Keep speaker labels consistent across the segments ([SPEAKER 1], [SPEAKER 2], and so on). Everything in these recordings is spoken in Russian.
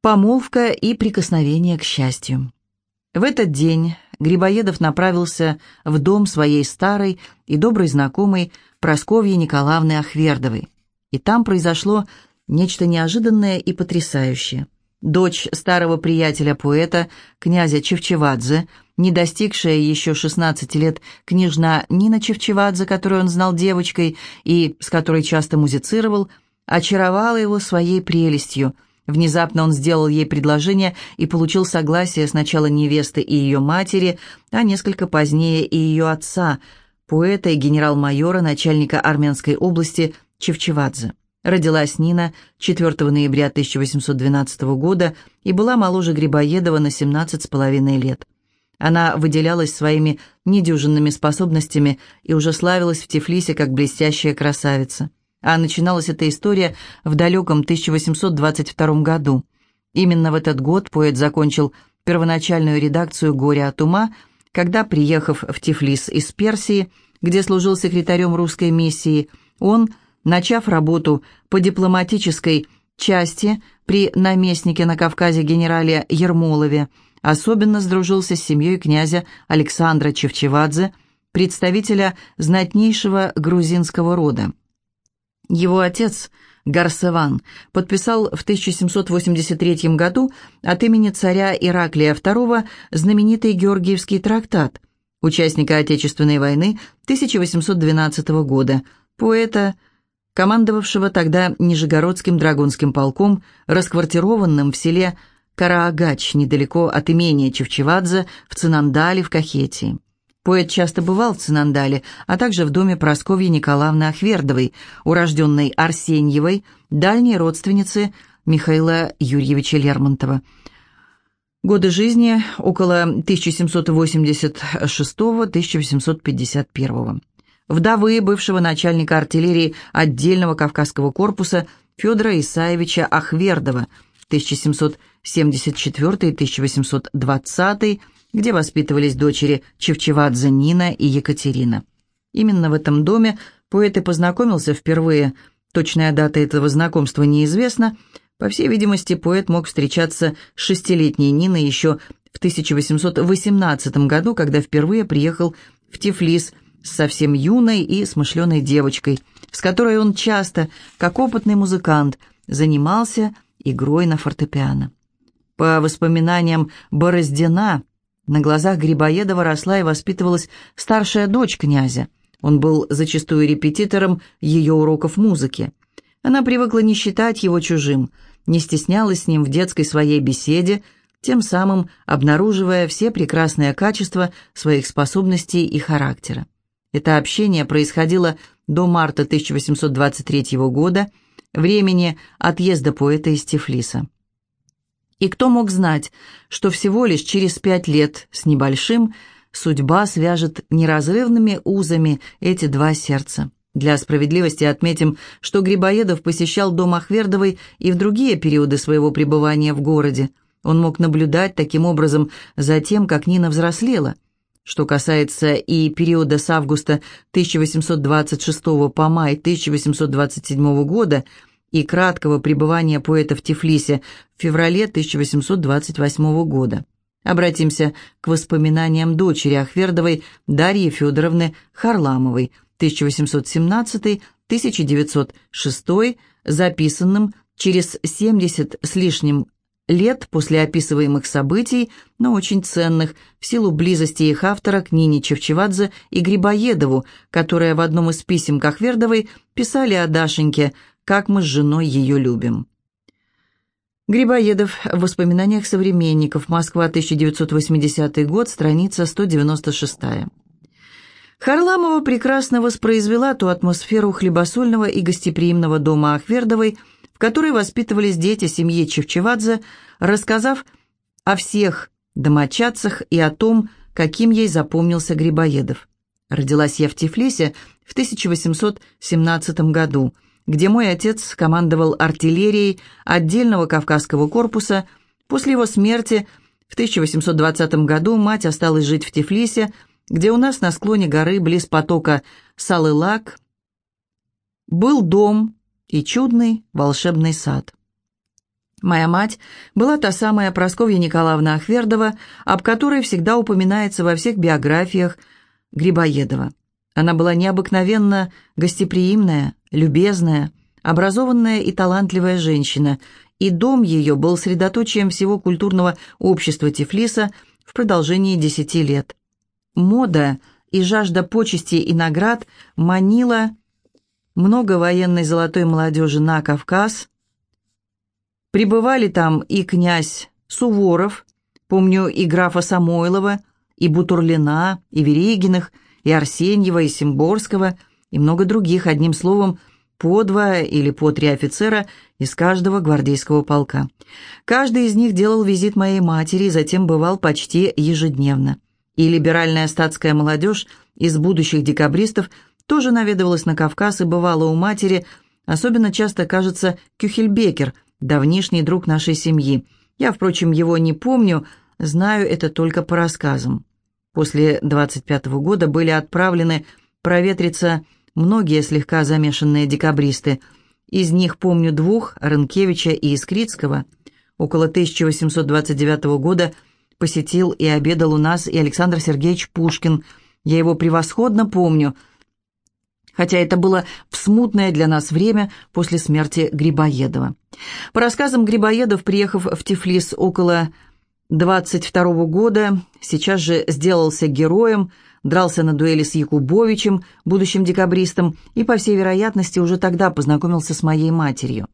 [SPEAKER 1] Помолвка и прикосновение к счастью. В этот день Грибоедов направился в дом своей старой и доброй знакомой Просковьи Николаевны Ахвердовой. И там произошло нечто неожиданное и потрясающее. Дочь старого приятеля-поэта, князя Чевчевадзе, не достигшая еще 16 лет княжна Нина Чевчевадзе, которую он знал девочкой и с которой часто музицировал, очаровала его своей прелестью – Внезапно он сделал ей предложение и получил согласие сначала невесты и ее матери, а несколько позднее и ее отца, поэта и генерал-майора, начальника Армянской области Чевчевадзе. Родилась Нина 4 ноября 1812 года и была моложе Грибоедова на 17 с половиной лет. Она выделялась своими недюжинными способностями и уже славилась в Тифлисе как блестящая красавица. А начиналась эта история в далеком 1822 году. Именно в этот год поэт закончил первоначальную редакцию «Горе от ума», когда, приехав в Тифлис из Персии, где служил секретарем русской миссии, он, начав работу по дипломатической части при наместнике на Кавказе генерале Ермолове, особенно сдружился с семьей князя Александра Чевчевадзе, представителя знатнейшего грузинского рода. Его отец, Гарсеван, подписал в 1783 году от имени царя Ираклия II знаменитый Георгиевский трактат, участника Отечественной войны 1812 года, поэта, командовавшего тогда Нижегородским драгунским полком, расквартированным в селе Караагач, недалеко от имения Чевчевадзе в Цинандале в Кахетии. Поэт часто бывал в Цинандале, а также в доме Прасковьи Николаевны Ахвердовой, урожденной Арсеньевой, дальней родственницы Михаила Юрьевича Лермонтова. Годы жизни около 1786-1851. Вдовы бывшего начальника артиллерии отдельного Кавказского корпуса Федора Исаевича Ахвердова 1774-1820 где воспитывались дочери Чевчевадзе Нина и Екатерина. Именно в этом доме поэт и познакомился впервые. Точная дата этого знакомства неизвестна. По всей видимости, поэт мог встречаться с шестилетней Ниной еще в 1818 году, когда впервые приехал в Тифлис с совсем юной и смышленой девочкой, с которой он часто, как опытный музыкант, занимался игрой на фортепиано. По воспоминаниям Бороздина, на глазах Грибоедова росла и воспитывалась старшая дочь князя. Он был зачастую репетитором ее уроков музыки. Она привыкла не считать его чужим, не стеснялась с ним в детской своей беседе, тем самым обнаруживая все прекрасные качества своих способностей и характера. Это общение происходило до марта 1823 года, времени отъезда поэта из Тифлиса. И кто мог знать, что всего лишь через пять лет с небольшим судьба свяжет неразрывными узами эти два сердца. Для справедливости отметим, что Грибоедов посещал дом Ахвердовой и в другие периоды своего пребывания в городе. Он мог наблюдать таким образом за тем, как Нина взрослела. Что касается и периода с августа 1826 по май 1827 года – и краткого пребывания поэта в Тифлисе в феврале 1828 года. Обратимся к воспоминаниям дочери Ахвердовой Дарьи Федоровны Харламовой 1817-1906, записанным через 70 с лишним лет после описываемых событий, но очень ценных, в силу близости их автора к Нине Чевчевадзе и Грибоедову, которые в одном из писем к Ахвердовой писали о Дашеньке, как мы с женой ее любим. Грибоедов в воспоминаниях современников. Москва, 1980 год, страница 196. Харламова прекрасно воспроизвела ту атмосферу хлебосольного и гостеприимного дома Ахвердовой, в которой воспитывались дети семьи Чевчевадзе, рассказав о всех домочадцах и о том, каким ей запомнился Грибоедов. Родилась я в Тифлисе в 1817 году – где мой отец командовал артиллерией отдельного Кавказского корпуса. После его смерти в 1820 году мать осталась жить в Тифлисе, где у нас на склоне горы близ потока Салылак был дом и чудный волшебный сад. Моя мать была та самая Просковья Николаевна Ахвердова, об которой всегда упоминается во всех биографиях Грибоедова. Она была необыкновенно гостеприимная, любезная, образованная и талантливая женщина, и дом ее был средоточием всего культурного общества Тифлиса в продолжении десяти лет. Мода и жажда почести и наград манила много военной золотой молодежи на Кавказ. Прибывали там и князь Суворов, помню и графа Самойлова, и Бутурлина, и Верегиных, и Арсеньева, и Симборского, и много других, одним словом, по два или по три офицера из каждого гвардейского полка. Каждый из них делал визит моей матери и затем бывал почти ежедневно. И либеральная статская молодежь из будущих декабристов тоже наведывалась на Кавказ и бывала у матери, особенно часто, кажется, Кюхельбекер, давнишний друг нашей семьи. Я, впрочем, его не помню, знаю это только по рассказам. После 25 -го года были отправлены проветриться многие слегка замешанные декабристы. Из них помню двух, Рынкевича и Искрицкого. Около 1829 года посетил и обедал у нас и Александр Сергеевич Пушкин. Я его превосходно помню, хотя это было в смутное для нас время после смерти Грибоедова. По рассказам Грибоедов, приехав в Тифлис около 22 года, сейчас же сделался героем – дрался на дуэли с Якубовичем, будущим декабристом, и, по всей вероятности, уже тогда познакомился с моей матерью.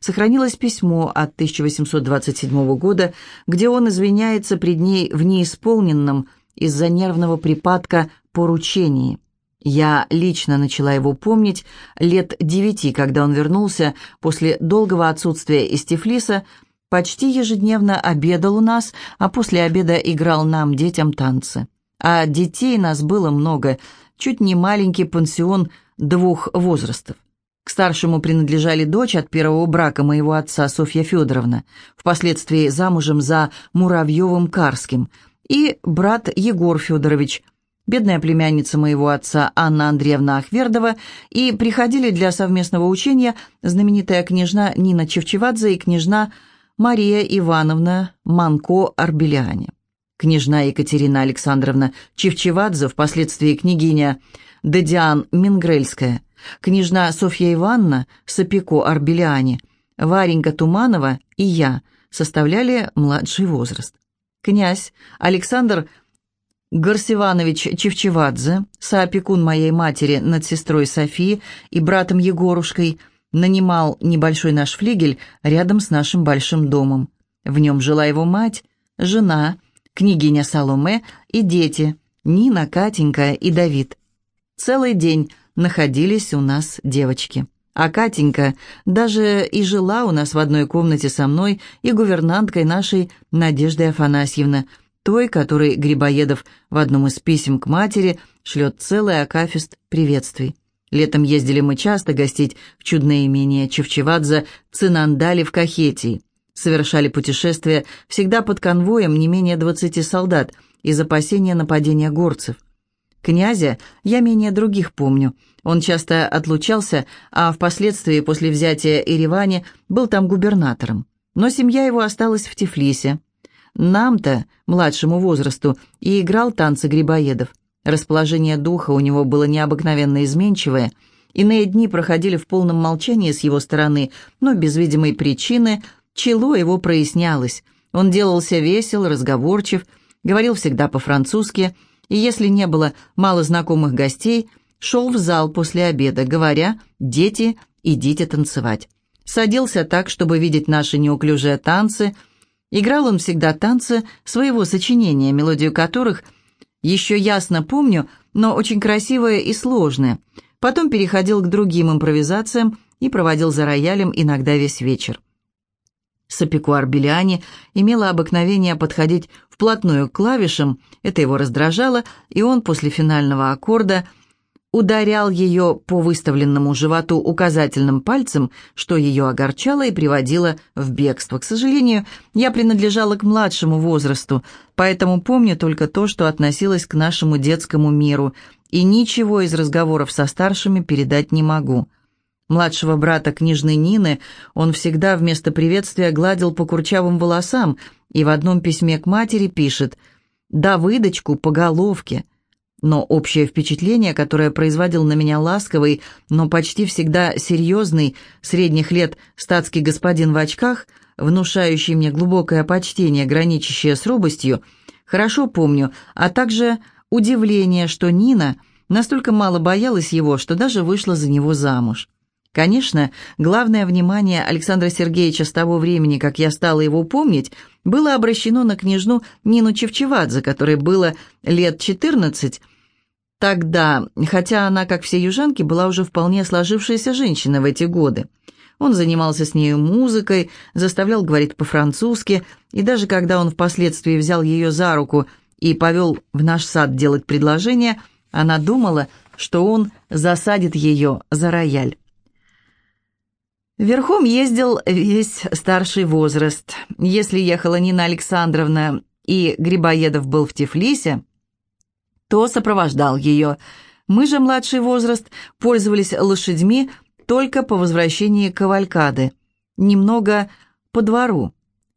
[SPEAKER 1] Сохранилось письмо от 1827 года, где он извиняется пред ней в неисполненном из-за нервного припадка поручении. Я лично начала его помнить лет девяти, когда он вернулся после долгого отсутствия из Тифлиса, почти ежедневно обедал у нас, а после обеда играл нам, детям, танцы. А детей нас было много, чуть не маленький пансион двух возрастов. К старшему принадлежали дочь от первого брака моего отца Софья Федоровна, впоследствии замужем за Муравьевым Карским, и брат Егор Федорович, бедная племянница моего отца Анна Андреевна Ахвердова, и приходили для совместного учения знаменитая княжна Нина Чевчевадзе и княжна Мария Ивановна Манко-Арбеляне княжна Екатерина Александровна Чевчевадзе, впоследствии княгиня Дедиан Мингрельская, княжна Софья Ивановна Сапико Арбеляне, Варенька Туманова и я составляли младший возраст. Князь Александр Гарсиванович Чевчевадзе, соопекун моей матери над сестрой Софией и братом Егорушкой, нанимал небольшой наш флигель рядом с нашим большим домом. В нем жила его мать, жена, княгиня Саломе и дети, Нина, Катенька и Давид. Целый день находились у нас девочки. А Катенька даже и жила у нас в одной комнате со мной и гувернанткой нашей Надеждой Афанасьевна, той, которой Грибоедов в одном из писем к матери шлет целый акафист приветствий. Летом ездили мы часто гостить в чудное имение Чевчевадзе Цинандали в Кахетии совершали путешествия всегда под конвоем не менее 20 солдат из опасения нападения горцев. Князя я менее других помню. Он часто отлучался, а впоследствии, после взятия Еревани, был там губернатором. Но семья его осталась в Тифлисе. Нам-то, младшему возрасту, и играл танцы грибоедов. Расположение духа у него было необыкновенно изменчивое. Иные дни проходили в полном молчании с его стороны, но без видимой причины – Чело его прояснялось. Он делался весел, разговорчив, говорил всегда по-французски, и если не было мало знакомых гостей, шел в зал после обеда, говоря «Дети, идите танцевать». Садился так, чтобы видеть наши неуклюжие танцы. Играл он всегда танцы своего сочинения, мелодию которых еще ясно помню, но очень красивые и сложные. Потом переходил к другим импровизациям и проводил за роялем иногда весь вечер. Сапикуар Белиани имела обыкновение подходить вплотную к клавишам, это его раздражало, и он после финального аккорда ударял ее по выставленному животу указательным пальцем, что ее огорчало и приводило в бегство. К сожалению, я принадлежала к младшему возрасту, поэтому помню только то, что относилось к нашему детскому миру, и ничего из разговоров со старшими передать не могу. Младшего брата княжны Нины он всегда вместо приветствия гладил по курчавым волосам и в одном письме к матери пишет «Давыдочку по головке». Но общее впечатление, которое производил на меня ласковый, но почти всегда серьезный, средних лет статский господин в очках, внушающий мне глубокое почтение, граничащее с робостью, хорошо помню, а также удивление, что Нина настолько мало боялась его, что даже вышла за него замуж. Конечно, главное внимание Александра Сергеевича с того времени, как я стала его помнить, было обращено на княжну Нину Чевчевадзе, которой было лет 14 тогда, хотя она, как все южанки, была уже вполне сложившаяся женщина в эти годы. Он занимался с нею музыкой, заставлял говорить по-французски, и даже когда он впоследствии взял ее за руку и повел в наш сад делать предложение, она думала, что он засадит ее за рояль. Верхом ездил весь старший возраст. Если ехала Нина Александровна и Грибоедов был в Тифлисе, то сопровождал ее. Мы же, младший возраст, пользовались лошадьми только по возвращении кавалькады, немного по двору.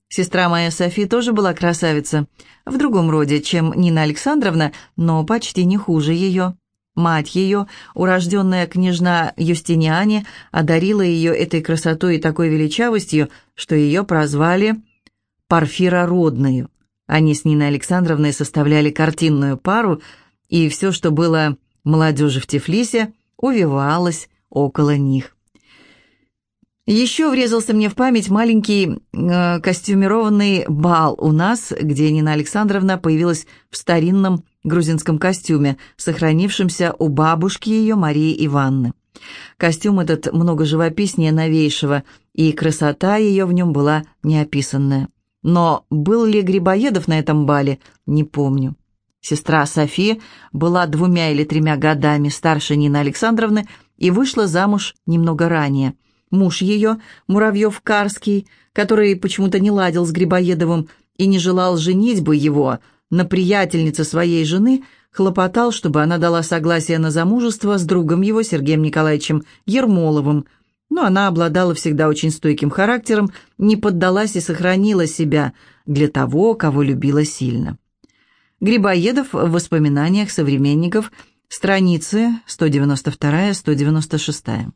[SPEAKER 1] Сестра моя Софи тоже была красавица, в другом роде, чем Нина Александровна, но почти не хуже ее. Мать ее, урожденная княжна Юстиниане, одарила ее этой красотой и такой величавостью, что ее прозвали Парфира Родную. Они с Ниной Александровной составляли картинную пару, и все, что было молодежи в Тифлисе, увивалось около них. Еще врезался мне в память маленький э, костюмированный бал у нас, где Нина Александровна появилась в старинном грузинском костюме, сохранившемся у бабушки ее Марии Ивановны. Костюм этот много живописнее новейшего, и красота ее в нем была неописанная. Но был ли Грибоедов на этом бале, не помню. Сестра Софи была двумя или тремя годами старше Нины Александровны и вышла замуж немного ранее – Муж ее, Муравьев-Карский, который почему-то не ладил с Грибоедовым и не желал женить бы его на приятельнице своей жены, хлопотал, чтобы она дала согласие на замужество с другом его, Сергеем Николаевичем Ермоловым, но она обладала всегда очень стойким характером, не поддалась и сохранила себя для того, кого любила сильно. Грибоедов в воспоминаниях современников, страницы 192-196.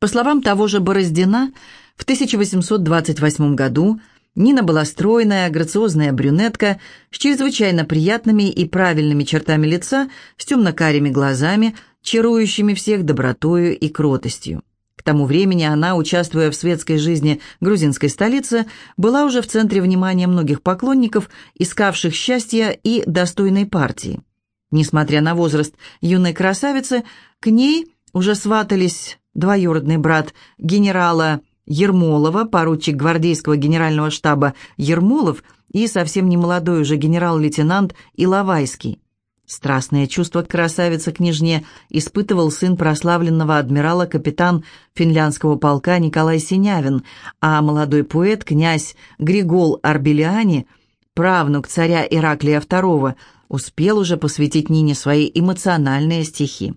[SPEAKER 1] По словам того же Бороздина, в 1828 году Нина была стройная, грациозная брюнетка с чрезвычайно приятными и правильными чертами лица, с темно-карими глазами, чарующими всех добротою и кротостью. К тому времени она, участвуя в светской жизни грузинской столицы, была уже в центре внимания многих поклонников, искавших счастья и достойной партии. Несмотря на возраст юной красавицы, к ней уже сватались двоюродный брат генерала Ермолова, поручик гвардейского генерального штаба Ермолов и совсем не молодой уже генерал-лейтенант Иловайский. Страстное чувство к красавице-княжне испытывал сын прославленного адмирала капитан финляндского полка Николай Синявин, а молодой поэт, князь Григол Арбелиани, правнук царя Ираклия II, успел уже посвятить Нине свои эмоциональные стихи.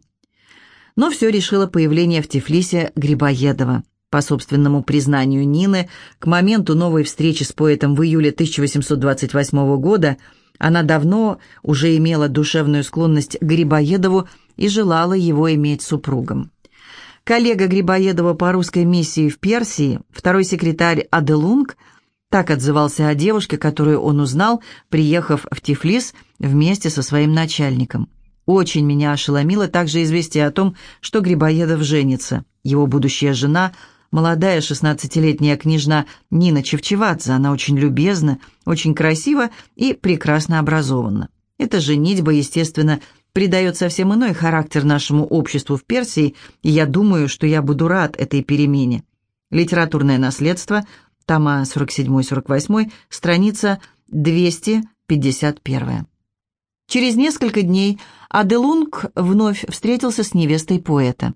[SPEAKER 1] Но все решило появление в Тифлисе Грибоедова. По собственному признанию Нины, к моменту новой встречи с поэтом в июле 1828 года она давно уже имела душевную склонность к Грибоедову и желала его иметь супругом. Коллега Грибоедова по русской миссии в Персии, второй секретарь Аделунг, так отзывался о девушке, которую он узнал, приехав в Тифлис вместе со своим начальником. Очень меня ошеломило также известие о том, что Грибоедов женится. Его будущая жена – молодая шестнадцатилетняя княжна Нина Чевчевадзе. Она очень любезна, очень красива и прекрасно образована. Эта женитьба, естественно, придает совсем иной характер нашему обществу в Персии, и я думаю, что я буду рад этой перемене. Литературное наследство, тома 47-48, страница 251. Через несколько дней Аделунг вновь встретился с невестой поэта.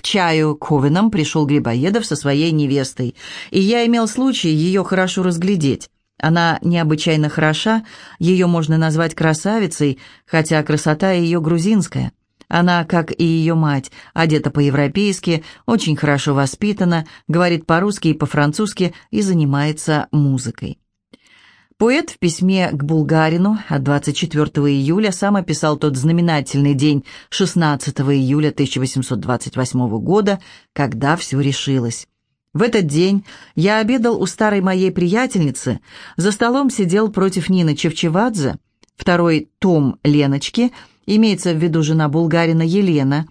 [SPEAKER 1] К чаю Ковенам пришел Грибоедов со своей невестой, и я имел случай ее хорошо разглядеть. Она необычайно хороша, ее можно назвать красавицей, хотя красота ее грузинская. Она, как и ее мать, одета по-европейски, очень хорошо воспитана, говорит по-русски и по-французски и занимается музыкой. Поэт в письме к Булгарину от 24 июля сам описал тот знаменательный день 16 июля 1828 года, когда все решилось. В этот день я обедал у старой моей приятельницы, за столом сидел против Нины Чевчевадзе, второй том Леночки, имеется в виду жена булгарина Елена.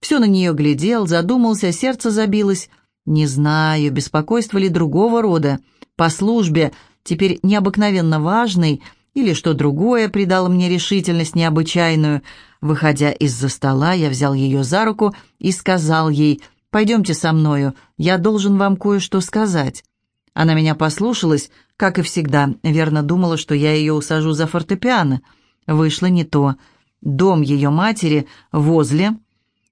[SPEAKER 1] Все на нее глядел, задумался, сердце забилось. Не знаю, беспокойство ли другого рода, по службе – теперь необыкновенно важный, или что другое придало мне решительность необычайную. Выходя из-за стола, я взял ее за руку и сказал ей «Пойдемте со мною, я должен вам кое-что сказать». Она меня послушалась, как и всегда, верно думала, что я ее усажу за фортепиано. Вышло не то. Дом ее матери возле.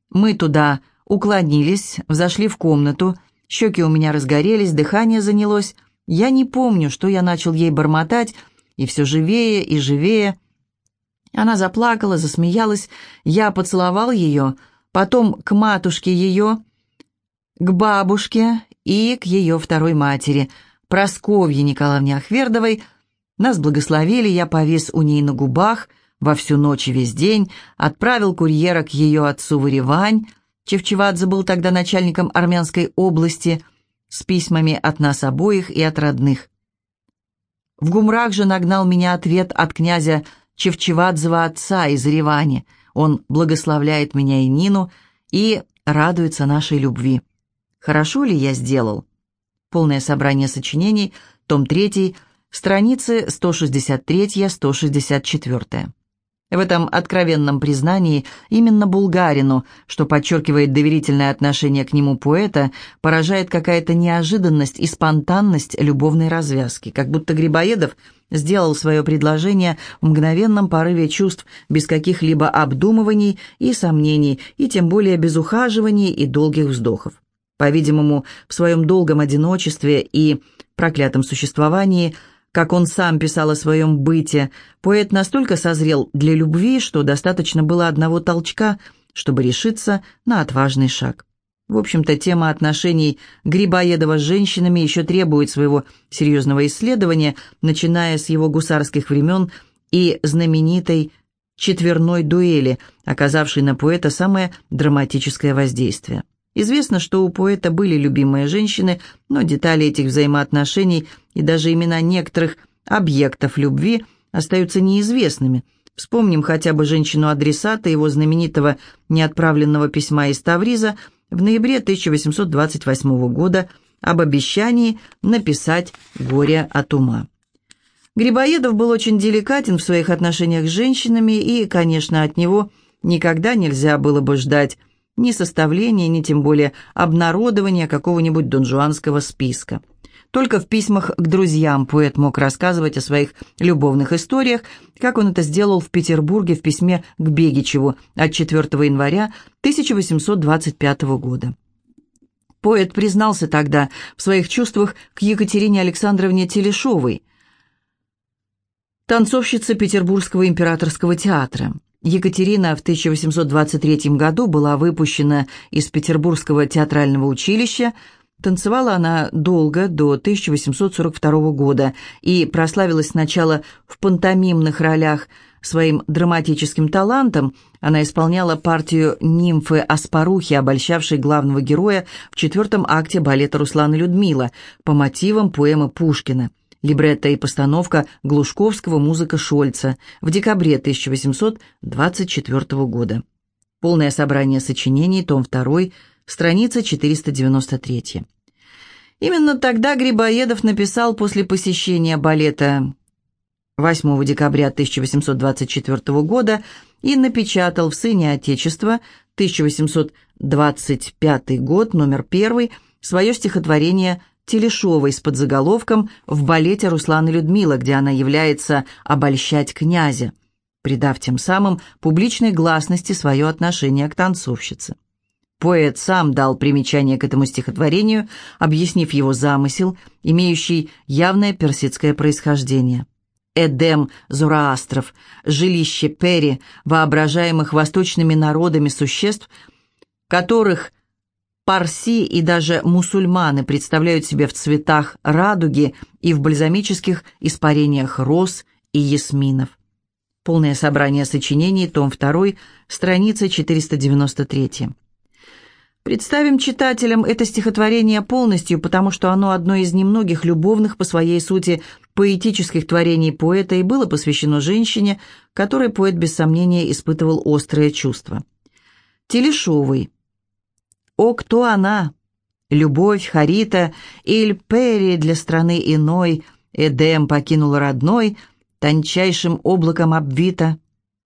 [SPEAKER 1] Мы туда уклонились, взошли в комнату, щеки у меня разгорелись, дыхание занялось. Я не помню, что я начал ей бормотать, и все живее и живее. Она заплакала, засмеялась, я поцеловал ее, потом к матушке ее, к бабушке и к ее второй матери, Просковье Николаевне Ахвердовой. Нас благословили, я повис у ней на губах во всю ночь и весь день, отправил курьера к ее отцу в Еревань. Чевчевадзе был тогда начальником Армянской области – с письмами от нас обоих и от родных. В Гумрах же нагнал меня ответ от князя Чевчевадзева отца из Ревани. Он благословляет меня и Нину и радуется нашей любви. Хорошо ли я сделал? Полное собрание сочинений, том 3, страницы 163-164. В этом откровенном признании именно булгарину, что подчеркивает доверительное отношение к нему поэта, поражает какая-то неожиданность и спонтанность любовной развязки, как будто Грибоедов сделал свое предложение в мгновенном порыве чувств, без каких-либо обдумываний и сомнений, и тем более без ухаживаний и долгих вздохов. По-видимому, в своем долгом одиночестве и проклятом существовании – как он сам писал о своем быте, поэт настолько созрел для любви, что достаточно было одного толчка, чтобы решиться на отважный шаг. В общем-то, тема отношений Грибоедова с женщинами еще требует своего серьезного исследования, начиная с его гусарских времен и знаменитой четверной дуэли, оказавшей на поэта самое драматическое воздействие. Известно, что у поэта были любимые женщины, но детали этих взаимоотношений и даже имена некоторых объектов любви остаются неизвестными. Вспомним хотя бы женщину-адресата его знаменитого неотправленного письма из Тавриза в ноябре 1828 года об обещании написать «Горе от ума». Грибоедов был очень деликатен в своих отношениях с женщинами, и, конечно, от него никогда нельзя было бы ждать ни составления, ни тем более обнародования какого-нибудь донжуанского списка. Только в письмах к друзьям поэт мог рассказывать о своих любовных историях, как он это сделал в Петербурге в письме к Бегичеву от 4 января 1825 года. Поэт признался тогда в своих чувствах к Екатерине Александровне Телешовой, танцовщице Петербургского императорского театра. Екатерина в 1823 году была выпущена из Петербургского театрального училища. Танцевала она долго, до 1842 года, и прославилась сначала в пантомимных ролях своим драматическим талантом. Она исполняла партию нимфы Аспарухи, обольщавшей главного героя в четвертом акте балета «Руслан и Людмила» по мотивам поэмы Пушкина – Либретто и постановка Глушковского, музыка Шольца в декабре 1824 года. Полное собрание сочинений, том 2, страница 493. Именно тогда Грибоедов написал после посещения балета 8 декабря 1824 года и напечатал в «Сыне Отечества» 1825 год, номер 1, свое стихотворение Телешовой с подзаголовком «В балете Руслан и Людмила», где она является «обольщать князя», придав тем самым публичной гласности свое отношение к танцовщице. Поэт сам дал примечание к этому стихотворению, объяснив его замысел, имеющий явное персидское происхождение. Эдем Зороастров, жилище Пери, воображаемых восточными народами существ, которых парси и даже мусульманы представляют себе в цветах радуги и в бальзамических испарениях роз и ясминов. Полное собрание сочинений, том 2, страница 493. Представим читателям это стихотворение полностью, потому что оно одно из немногих любовных по своей сути поэтических творений поэта и было посвящено женщине, которой поэт без сомнения испытывал острое чувство. Телешовый. «О, кто она? Любовь, Харита, Иль Перри для страны иной, Эдем покинул родной, тончайшим облаком обвита,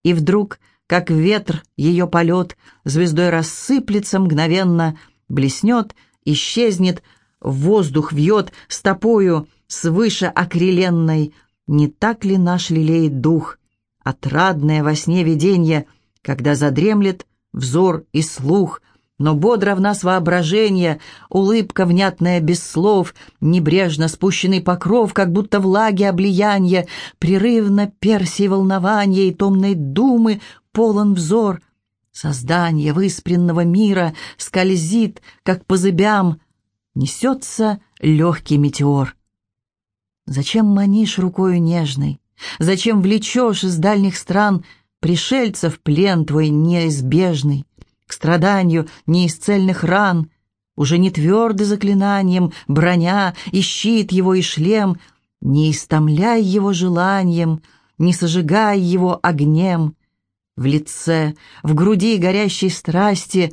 [SPEAKER 1] и вдруг как ветр, ее полет звездой рассыплется мгновенно, блеснет, исчезнет, воздух вьет стопою свыше окреленной. Не так ли наш лелеет дух, отрадное во сне виденье, когда задремлет взор и слух, но бодро в нас воображение, улыбка внятная без слов, небрежно спущенный покров, как будто влаги облиянья, прерывно персий волнования и томной думы полон взор. Создание выспренного мира скользит, как по зыбям, несется легкий метеор. Зачем манишь рукою нежной? Зачем влечешь из дальних стран пришельцев плен твой неизбежный? К страданию неисцельных ран уже не тверды заклинанием броня и щит его и шлем, не истомляй его желанием, не сожигай его огнем в лице, в груди горящей страсти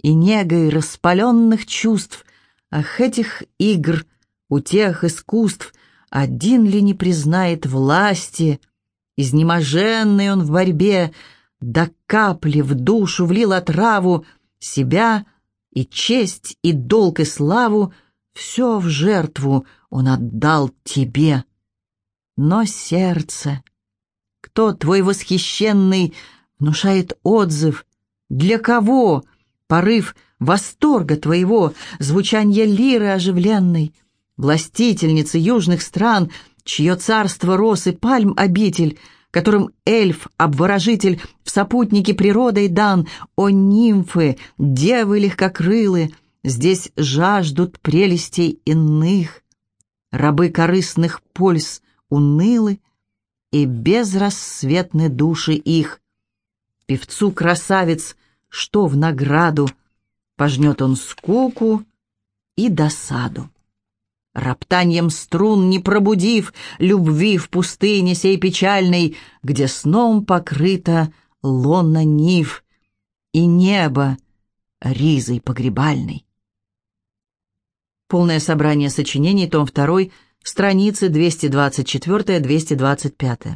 [SPEAKER 1] и негой распаленных чувств. Ах, этих игр, у тех искусств, один ли не признает власти? Изнеможенный он в борьбе, до капли в душу влил отраву, себя и честь, и долг, и славу, все в жертву он отдал тебе. Но сердце, кто твой восхищенный внушает отзыв. Для кого? Порыв восторга твоего, звучанье лиры оживленной, властительницы южных стран, чье царство рос и пальм обитель, которым эльф, обворожитель, в сопутнике природой дан, о нимфы, девы легкокрылы, здесь жаждут прелестей иных, рабы корыстных польз унылы, и безрассветны души их, Певцу красавец, что в награду, Пожнет он скуку и досаду. Роптанием струн не пробудив Любви в пустыне сей печальной, Где сном покрыта лона нив И небо ризой погребальной. Полное собрание сочинений, том 2, страницы 224-225.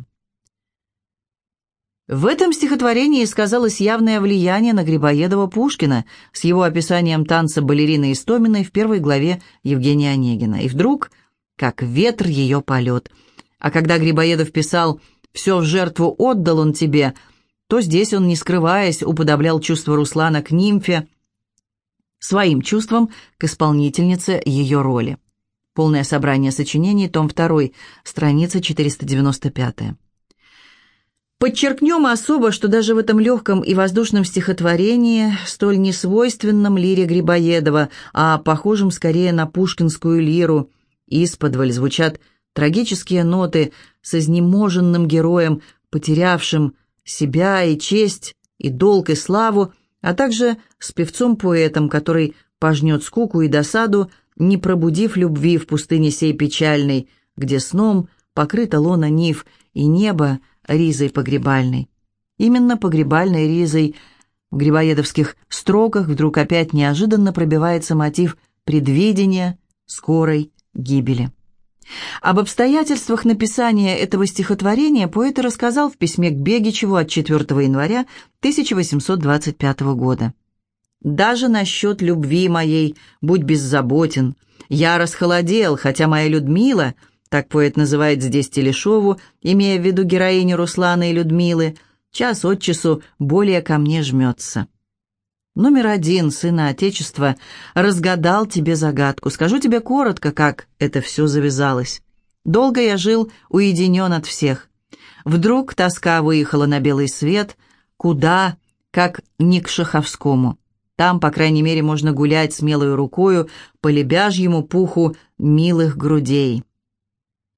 [SPEAKER 1] В этом стихотворении сказалось явное влияние на Грибоедова-Пушкина с его описанием танца балерины Истоминой в первой главе Евгения Онегина. И вдруг, как ветр ее полет. А когда Грибоедов писал «все в жертву отдал он тебе», то здесь он, не скрываясь, уподоблял чувство Руслана к нимфе, своим чувством к исполнительнице ее роли. Полное собрание сочинений, том 2, страница 495. Подчеркнем особо, что даже в этом легком и воздушном стихотворении, столь несвойственном лире Грибоедова, а похожем скорее на пушкинскую лиру, исподволь звучат трагические ноты с изнеможенным героем, потерявшим себя и честь, и долг, и славу, а также с певцом-поэтом, который пожнет скуку и досаду, не пробудив любви в пустыне сей печальной, где сном покрыта лона нив, и небо — ризой погребальной. Именно погребальной ризой в грибоедовских строках вдруг опять неожиданно пробивается мотив предвидения скорой гибели. Об обстоятельствах написания этого стихотворения поэт рассказал в письме к Бегичеву от 4 января 1825 года. «Даже насчет любви моей будь беззаботен. Я расхолодел, хотя моя Людмила — так поэт называет здесь Телешову, имея в виду героиню Руслана и Людмилы, час от часу более ко мне жмется. Номер один, сына Отечества, разгадал тебе загадку. Скажу тебе коротко, как это все завязалось. Долго я жил уединен от всех. Вдруг тоска выехала на белый свет. Куда? Как не к Шаховскому. Там, по крайней мере, можно гулять смелой рукою по лебяжьему пуху милых грудей.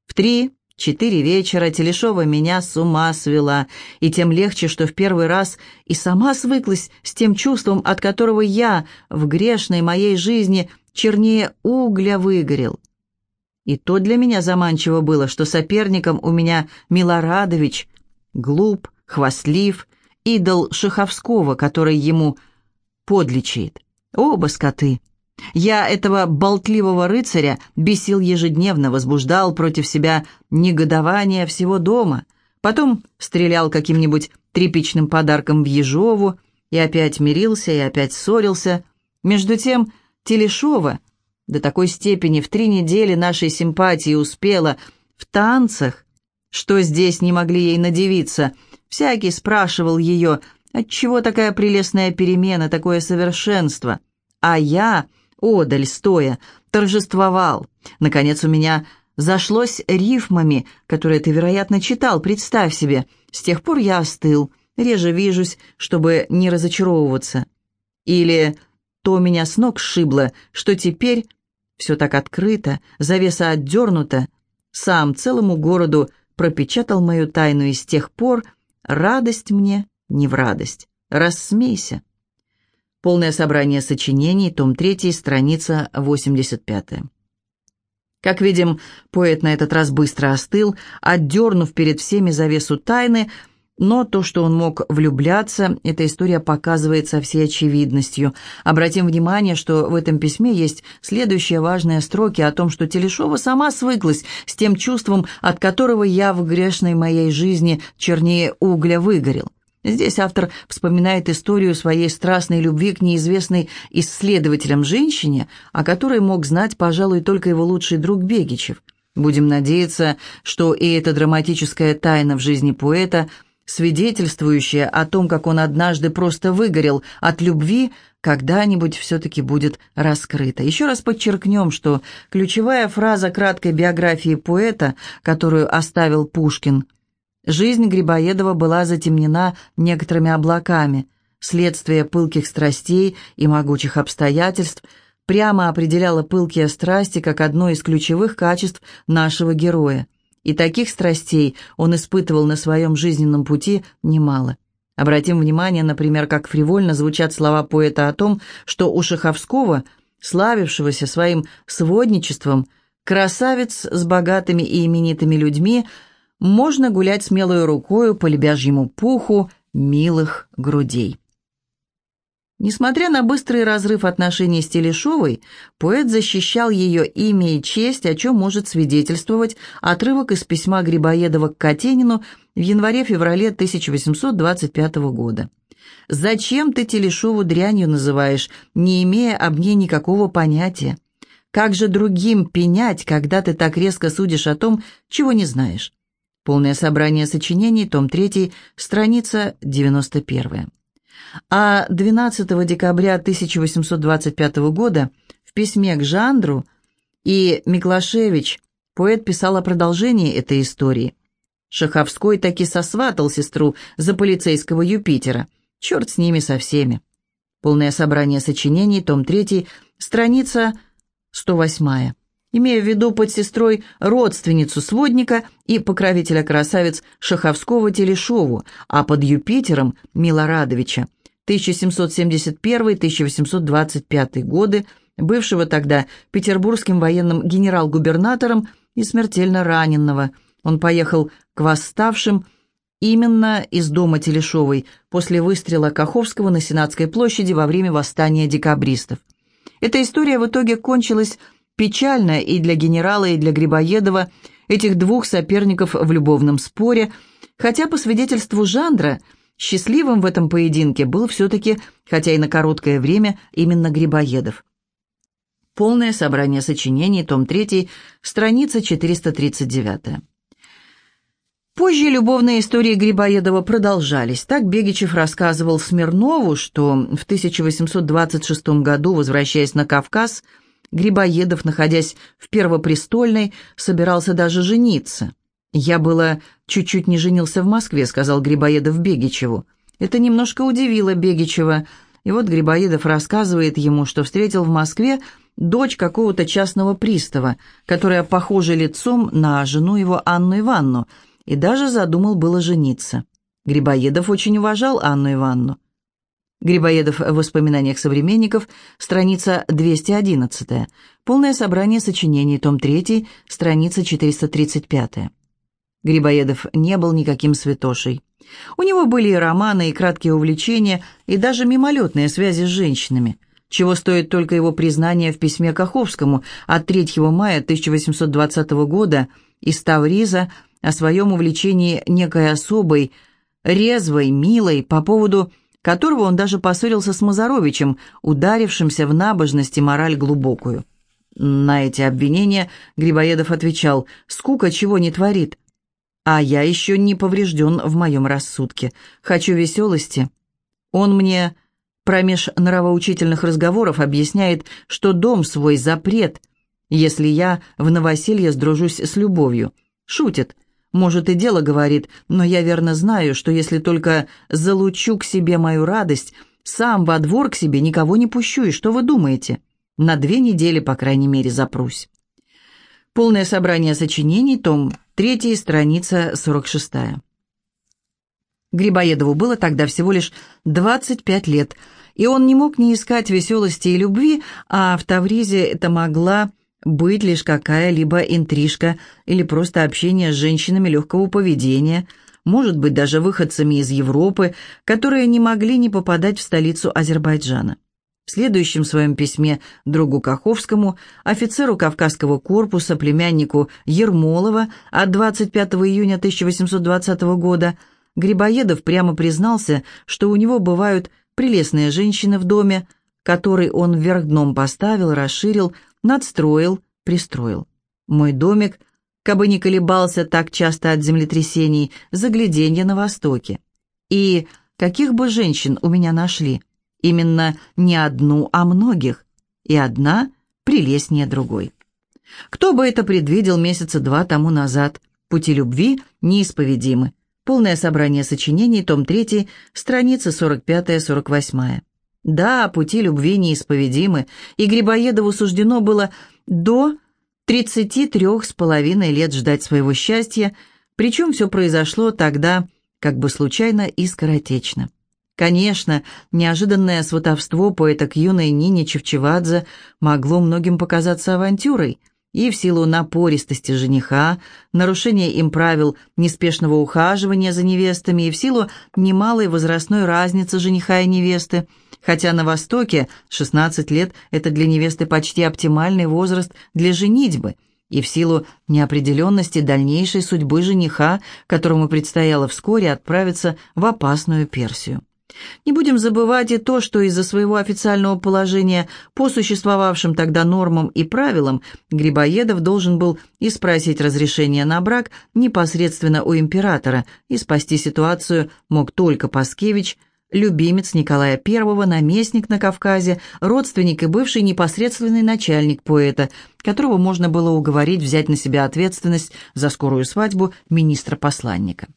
[SPEAKER 1] В три, четыре вечера Телешова меня с ума свела, и тем легче, что в первый раз и сама свыклась с тем чувством, от которого я в грешной моей жизни чернее угля выгорел. И то для меня заманчиво было, что соперником у меня Милорадович, глуп, хвастлив, идол Шаховского, который ему подлечит. Оба скоты. Я этого болтливого рыцаря бесил ежедневно, возбуждал против себя негодование всего дома, потом стрелял каким-нибудь тряпичным подарком в Ежову и опять мирился и опять ссорился. Между тем Телешова до такой степени в три недели нашей симпатии успела в танцах, что здесь не могли ей надевиться. Всякий спрашивал ее, отчего такая прелестная перемена, такое совершенство. А я, одаль стоя, торжествовал. Наконец у меня зашлось рифмами, которые ты, вероятно, читал, представь себе. С тех пор я остыл, реже вижусь, чтобы не разочаровываться. Или то меня с ног сшибло, что теперь все так открыто, завеса отдернута. Сам целому городу пропечатал мою тайну, и с тех пор радость мне не в радость. Рассмейся. Полное собрание сочинений, том 3, страница 85. Как видим, поэт на этот раз быстро остыл, отдернув перед всеми завесу тайны – но то, что он мог влюбляться, эта история показывает со всей очевидностью. Обратим внимание, что в этом письме есть следующие важные строки о том, что Телешова сама свыклась с тем чувством, от которого я в грешной моей жизни чернее угля выгорел. Здесь автор вспоминает историю своей страстной любви к неизвестной исследователям женщине, о которой мог знать, пожалуй, только его лучший друг Бегичев. Будем надеяться, что и эта драматическая тайна в жизни поэта – свидетельствующее о том, как он однажды просто выгорел от любви, когда-нибудь все-таки будет раскрыто. Еще раз подчеркнем, что ключевая фраза краткой биографии поэта, которую оставил Пушкин, «Жизнь Грибоедова была затемнена некоторыми облаками, следствие пылких страстей и могучих обстоятельств» прямо определяла пылкие страсти как одно из ключевых качеств нашего героя. И таких страстей он испытывал на своем жизненном пути немало. Обратим внимание, например, как фривольно звучат слова поэта о том, что у Шаховского, славившегося своим сводничеством, красавец с богатыми и именитыми людьми, можно гулять смелой рукою по лебяжьему пуху милых грудей. Несмотря на быстрый разрыв отношений с Телешовой, поэт защищал ее имя и честь, о чем может свидетельствовать отрывок из письма Грибоедова к Катенину в январе-феврале 1825 года. «Зачем ты Телешову дрянью называешь, не имея об ней никакого понятия? Как же другим пенять, когда ты так резко судишь о том, чего не знаешь?» Полное собрание сочинений, том 3, страница 91 а 12 декабря 1825 года в письме к Жандру и Миклашевич поэт писал о продолжении этой истории. Шаховской таки сосватал сестру за полицейского Юпитера. Черт с ними со всеми. Полное собрание сочинений, том 3, страница 108 имея в виду под сестрой родственницу сводника и покровителя красавиц Шаховского Телешову, а под Юпитером Милорадовича – 1771-1825 годы, бывшего тогда петербургским военным генерал-губернатором и смертельно раненного. Он поехал к восставшим именно из дома Телешовой после выстрела Каховского на Сенатской площади во время восстания декабристов. Эта история в итоге кончилась печально и для генерала, и для Грибоедова, этих двух соперников в любовном споре, хотя по свидетельству Жандра – Счастливым в этом поединке был все-таки, хотя и на короткое время, именно Грибоедов. Полное собрание сочинений, том 3, страница 439. Позже любовные истории Грибоедова продолжались. Так Бегичев рассказывал Смирнову, что в 1826 году, возвращаясь на Кавказ, Грибоедов, находясь в Первопрестольной, собирался даже жениться. «Я было чуть-чуть не женился в Москве», — сказал Грибоедов Бегичеву. Это немножко удивило Бегичева, и вот Грибоедов рассказывает ему, что встретил в Москве дочь какого-то частного пристава, которая похожа лицом на жену его Анну Ивановну, и даже задумал было жениться. Грибоедов очень уважал Анну Ивановну. Грибоедов в воспоминаниях современников, страница 211, полное собрание сочинений, том 3, страница 435. Грибоедов не был никаким святошей. У него были и романы, и краткие увлечения, и даже мимолетные связи с женщинами, чего стоит только его признание в письме Каховскому от 3 мая 1820 года из Тавриза о своем увлечении некой особой, резвой, милой, по поводу которого он даже поссорился с Мазаровичем, ударившимся в набожность и мораль глубокую. На эти обвинения Грибоедов отвечал «Скука чего не творит, а я еще не поврежден в моем рассудке. Хочу веселости. Он мне промеж нравоучительных разговоров объясняет, что дом свой запрет, если я в новоселье сдружусь с любовью. Шутит. Может, и дело говорит, но я верно знаю, что если только залучу к себе мою радость, сам во двор к себе никого не пущу, и что вы думаете? На две недели, по крайней мере, запрусь. Полное собрание сочинений, том Третья страница 46. Грибоедову было тогда всего лишь 25 лет, и он не мог не искать веселости и любви, а в Тавризе это могла быть лишь какая-либо интрижка или просто общение с женщинами легкого поведения, может быть, даже выходцами из Европы, которые не могли не попадать в столицу Азербайджана. В следующем своем письме другу Каховскому, офицеру Кавказского корпуса, племяннику Ермолова от 25 июня 1820 года, Грибоедов прямо признался, что у него бывают прелестные женщины в доме, который он вверх дном поставил, расширил, надстроил, пристроил. Мой домик, кабы не колебался так часто от землетрясений, загляденье на востоке. И каких бы женщин у меня нашли – Именно не одну, а многих. И одна прелестнее другой. Кто бы это предвидел месяца два тому назад? Пути любви неисповедимы. Полное собрание сочинений, том 3, страница 45-48. Да, пути любви неисповедимы, и Грибоедову суждено было до 33 с половиной лет ждать своего счастья, причем все произошло тогда как бы случайно и скоротечно. Конечно, неожиданное сватовство поэта к юной Нине Чевчевадзе могло многим показаться авантюрой, и в силу напористости жениха, нарушения им правил неспешного ухаживания за невестами и в силу немалой возрастной разницы жениха и невесты, хотя на Востоке 16 лет – это для невесты почти оптимальный возраст для женитьбы – и в силу неопределенности дальнейшей судьбы жениха, которому предстояло вскоре отправиться в опасную Персию. Не будем забывать и то, что из-за своего официального положения по существовавшим тогда нормам и правилам Грибоедов должен был и спросить разрешение на брак непосредственно у императора, и спасти ситуацию мог только Паскевич, любимец Николая I, наместник на Кавказе, родственник и бывший непосредственный начальник поэта, которого можно было уговорить взять на себя ответственность за скорую свадьбу министра-посланника.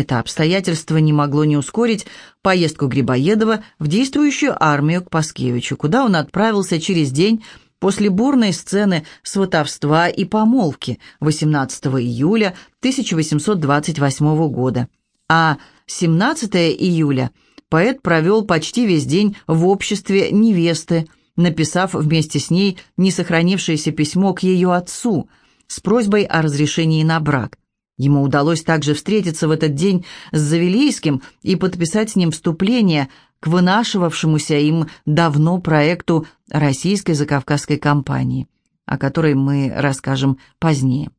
[SPEAKER 1] Это обстоятельство не могло не ускорить поездку Грибоедова в действующую армию к Паскевичу, куда он отправился через день после бурной сцены сватовства и помолвки 18 июля 1828 года. А 17 июля поэт провел почти весь день в обществе невесты, написав вместе с ней несохранившееся письмо к ее отцу с просьбой о разрешении на брак. Ему удалось также встретиться в этот день с Завилейским и подписать с ним вступление к вынашивавшемуся им давно проекту российской закавказской компании, о которой мы расскажем позднее.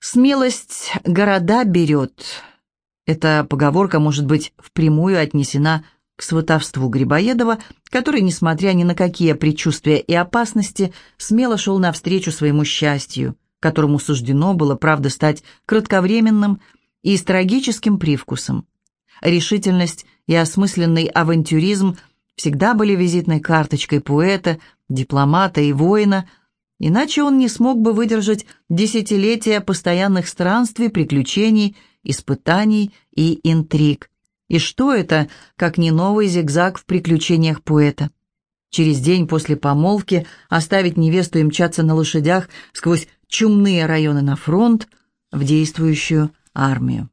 [SPEAKER 1] «Смелость города берет». Эта поговорка может быть впрямую отнесена к сватовству Грибоедова, который, несмотря ни на какие предчувствия и опасности, смело шел навстречу своему счастью – которому суждено было, правда, стать кратковременным и с трагическим привкусом. Решительность и осмысленный авантюризм всегда были визитной карточкой поэта, дипломата и воина, иначе он не смог бы выдержать десятилетия постоянных странствий, приключений, испытаний и интриг. И что это, как не новый зигзаг в приключениях поэта? Через день после помолвки оставить невесту и мчаться на лошадях сквозь чумные районы на фронт в действующую армию.